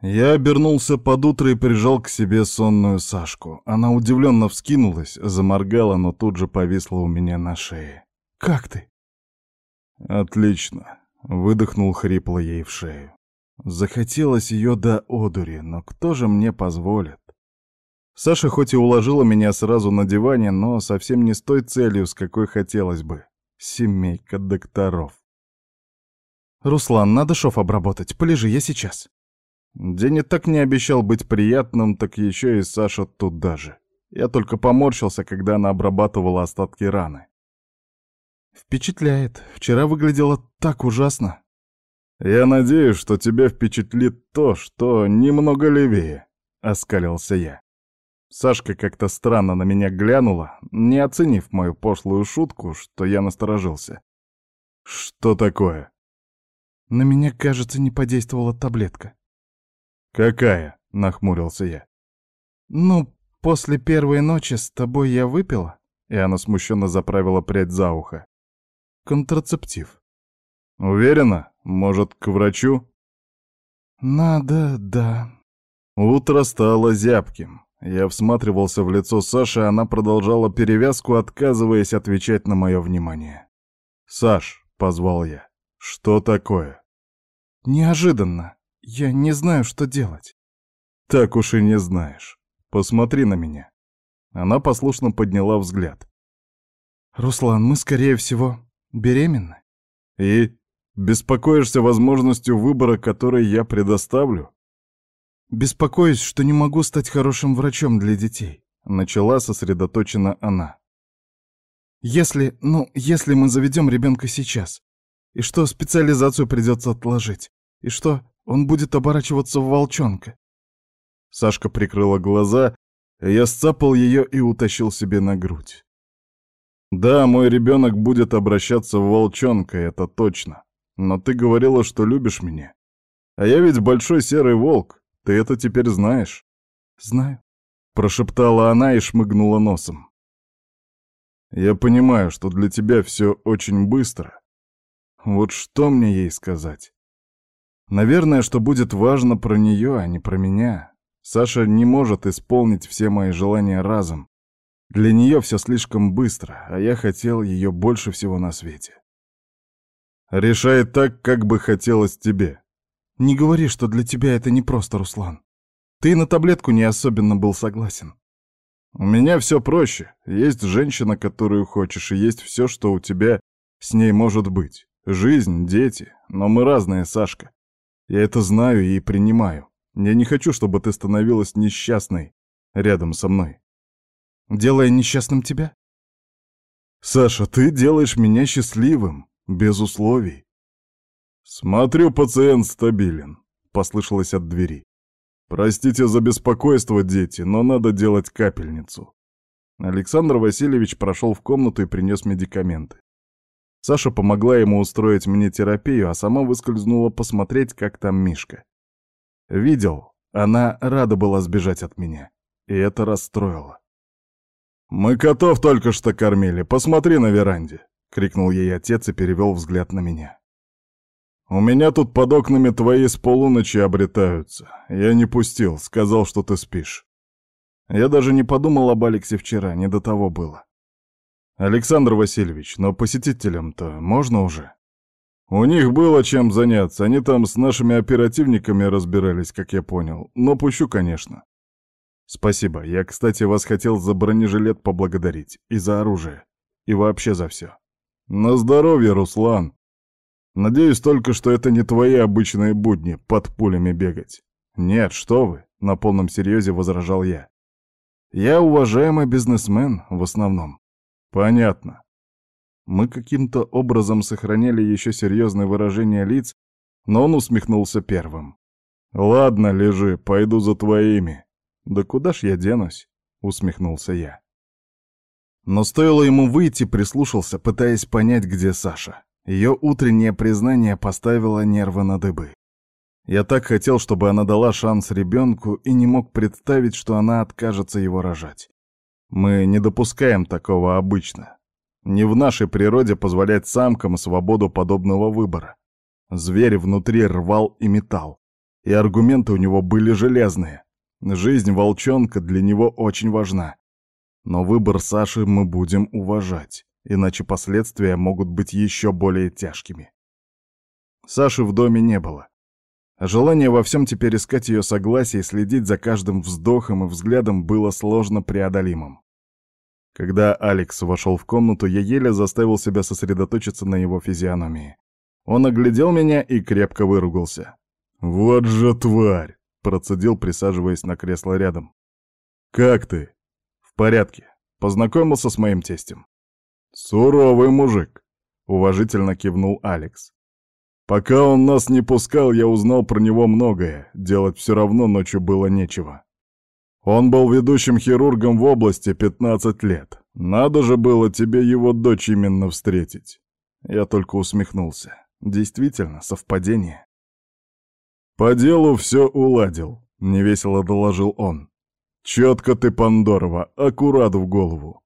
Я обернулся под утро и прижал к себе сонную Сашку. Она удивленно вскинулась, заморгала, но тут же повисла у меня на шее. «Как ты?» «Отлично», — выдохнул хрипло ей в шею. Захотелось ее до одури, но кто же мне позволит? Саша хоть и уложила меня сразу на диване, но совсем не с той целью, с какой хотелось бы. Семейка докторов. «Руслан, надо шов обработать. Полежи, я сейчас». День и так не обещал быть приятным, так еще и Саша тут даже. Я только поморщился, когда она обрабатывала остатки раны. «Впечатляет. Вчера выглядело так ужасно». «Я надеюсь, что тебя впечатлит то, что немного левее», — оскалился я. Сашка как-то странно на меня глянула, не оценив мою пошлую шутку, что я насторожился. «Что такое?» «На меня, кажется, не подействовала таблетка». «Какая?» — нахмурился я. «Ну, после первой ночи с тобой я выпила?» И она смущенно заправила прядь за ухо. «Контрацептив». «Уверена? Может, к врачу?» «Надо, да». Утро стало зябким. Я всматривался в лицо Саши, она продолжала перевязку, отказываясь отвечать на мое внимание. «Саш», — позвал я, — «что такое?» «Неожиданно. Я не знаю, что делать». «Так уж и не знаешь. Посмотри на меня». Она послушно подняла взгляд. «Руслан, мы, скорее всего, беременны». «И? Беспокоишься возможностью выбора, который я предоставлю?» «Беспокоюсь, что не могу стать хорошим врачом для детей», — начала сосредоточена она. «Если, ну, если мы заведем ребенка сейчас, и что специализацию придется отложить, и что он будет оборачиваться в волчонка. Сашка прикрыла глаза, я сцапал ее и утащил себе на грудь. Да, мой ребенок будет обращаться в волчонка, это точно. Но ты говорила, что любишь меня. А я ведь большой серый волк, ты это теперь знаешь. Знаю. Прошептала она и шмыгнула носом. Я понимаю, что для тебя все очень быстро. Вот что мне ей сказать? Наверное, что будет важно про нее, а не про меня. Саша не может исполнить все мои желания разом. Для нее все слишком быстро, а я хотел ее больше всего на свете. Решай так, как бы хотелось тебе. Не говори, что для тебя это не просто, Руслан. Ты на таблетку не особенно был согласен. У меня все проще. Есть женщина, которую хочешь, и есть все, что у тебя с ней может быть. Жизнь, дети. Но мы разные, Сашка. Я это знаю и принимаю. Я не хочу, чтобы ты становилась несчастной рядом со мной. Делая несчастным тебя? Саша, ты делаешь меня счастливым, без условий. Смотрю, пациент стабилен, послышалось от двери. Простите за беспокойство, дети, но надо делать капельницу. Александр Васильевич прошел в комнату и принес медикаменты. Саша помогла ему устроить мне терапию, а сама выскользнула посмотреть, как там Мишка. Видел, она рада была сбежать от меня, и это расстроило. «Мы котов только что кормили, посмотри на веранде!» — крикнул ей отец и перевел взгляд на меня. «У меня тут под окнами твои с полуночи обретаются. Я не пустил, сказал, что ты спишь. Я даже не подумал об Алексе вчера, не до того было. «Александр Васильевич, но посетителям-то можно уже?» «У них было чем заняться, они там с нашими оперативниками разбирались, как я понял, но пущу, конечно». «Спасибо, я, кстати, вас хотел за бронежилет поблагодарить, и за оружие, и вообще за все». «На здоровье, Руслан!» «Надеюсь только, что это не твои обычные будни, под пулями бегать». «Нет, что вы!» — на полном серьезе возражал я. «Я уважаемый бизнесмен в основном. Понятно. Мы каким-то образом сохраняли еще серьезное выражение лиц, но он усмехнулся первым. «Ладно, лежи, пойду за твоими». «Да куда ж я денусь?» — усмехнулся я. Но стоило ему выйти, прислушался, пытаясь понять, где Саша. Ее утреннее признание поставило нервы на дыбы. Я так хотел, чтобы она дала шанс ребенку и не мог представить, что она откажется его рожать. Мы не допускаем такого обычно. Не в нашей природе позволять самкам свободу подобного выбора. Зверь внутри рвал и метал. И аргументы у него были железные. Жизнь волчонка для него очень важна. Но выбор Саши мы будем уважать, иначе последствия могут быть еще более тяжкими. Саши в доме не было. Желание во всем теперь искать ее согласие и следить за каждым вздохом и взглядом было сложно преодолимым. Когда Алекс вошел в комнату, я еле заставил себя сосредоточиться на его физиономии. Он оглядел меня и крепко выругался. «Вот же тварь!» — процедил, присаживаясь на кресло рядом. «Как ты?» «В порядке. Познакомился с моим тестем». «Суровый мужик», — уважительно кивнул Алекс. Пока он нас не пускал, я узнал про него многое. Делать все равно ночью было нечего. Он был ведущим хирургом в области 15 лет. Надо же было тебе его дочь именно встретить. Я только усмехнулся. Действительно, совпадение. По делу все уладил, невесело доложил он. Четко ты, Пандорова, аккурат в голову.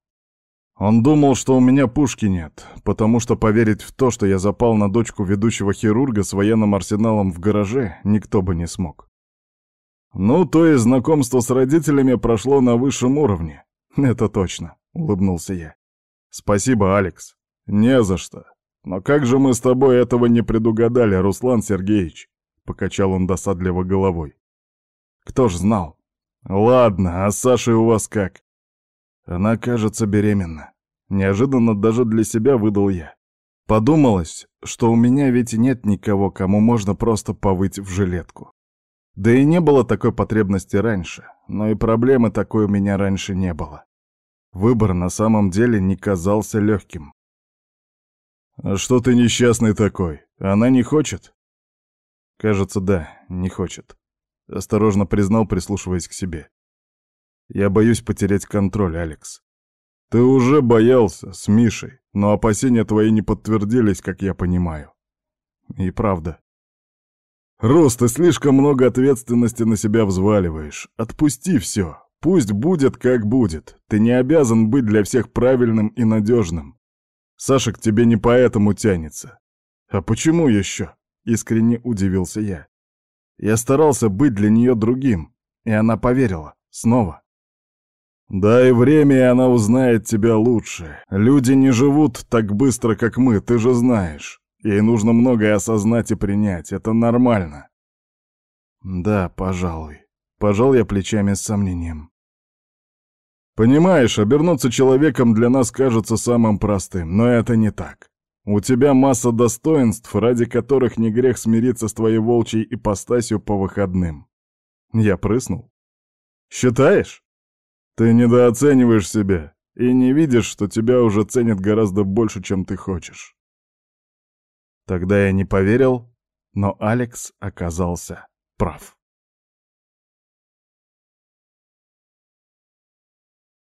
Он думал, что у меня пушки нет, потому что поверить в то, что я запал на дочку ведущего хирурга с военным арсеналом в гараже, никто бы не смог. Ну, то есть знакомство с родителями прошло на высшем уровне. Это точно, улыбнулся я. Спасибо, Алекс. Не за что. Но как же мы с тобой этого не предугадали, Руслан Сергеевич? Покачал он досадливо головой. Кто ж знал? Ладно, а с Сашей у вас как? Она, кажется, беременна. Неожиданно даже для себя выдал я. Подумалось, что у меня ведь нет никого, кому можно просто повыть в жилетку. Да и не было такой потребности раньше, но и проблемы такой у меня раньше не было. Выбор на самом деле не казался легким. «А что ты несчастный такой? Она не хочет?» «Кажется, да, не хочет», — осторожно признал, прислушиваясь к себе. Я боюсь потерять контроль, Алекс. Ты уже боялся с Мишей, но опасения твои не подтвердились, как я понимаю. И правда. Рос, ты слишком много ответственности на себя взваливаешь. Отпусти все. Пусть будет, как будет. Ты не обязан быть для всех правильным и надежным. Саша к тебе не поэтому тянется. А почему еще? Искренне удивился я. Я старался быть для нее другим, и она поверила. Снова. Дай время, и она узнает тебя лучше. Люди не живут так быстро, как мы, ты же знаешь. Ей нужно многое осознать и принять, это нормально. Да, пожалуй. Пожал я плечами с сомнением. Понимаешь, обернуться человеком для нас кажется самым простым, но это не так. У тебя масса достоинств, ради которых не грех смириться с твоей волчьей ипостасью по выходным. Я прыснул. Считаешь? Ты недооцениваешь себя и не видишь, что тебя уже ценят гораздо больше, чем ты хочешь. Тогда я не поверил, но Алекс оказался прав.